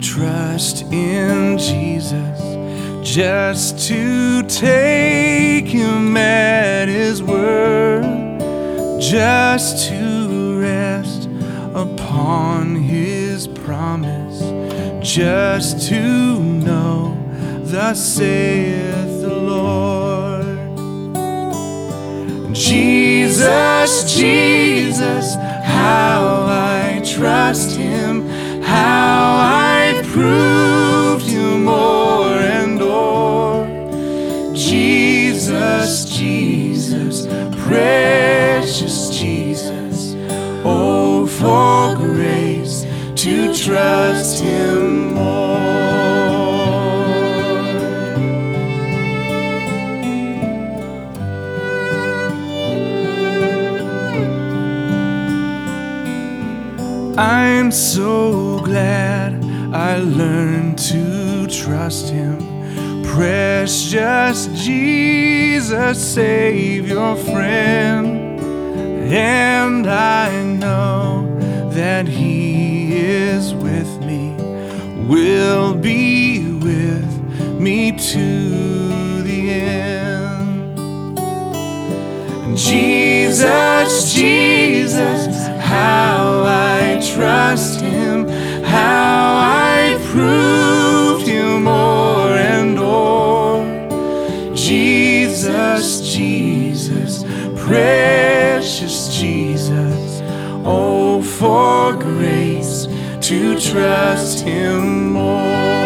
trust in Jesus, just to take him at his word, just to rest upon his promise, just to know, thus saith the Lord. Jesus, Jesus, how I trust him, how I proved you more and more. Jesus, Jesus, precious Jesus, oh, for grace to trust him I'm so glad I learned to trust Him. Precious Jesus, Savior, friend. And I know that He is with me, will be with me to the end. Jesus, Jesus, precious Jesus, oh, for grace to trust him more.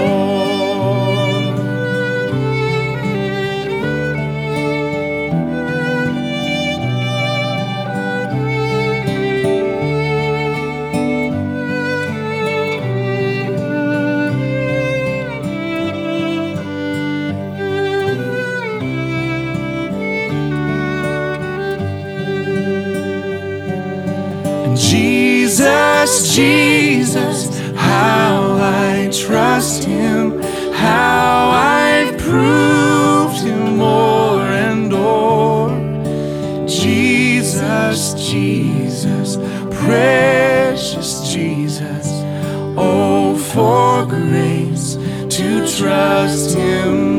Jesus, Jesus, how I trust him, how I proved him more and more. Jesus, Jesus, precious Jesus, oh, for grace to trust him.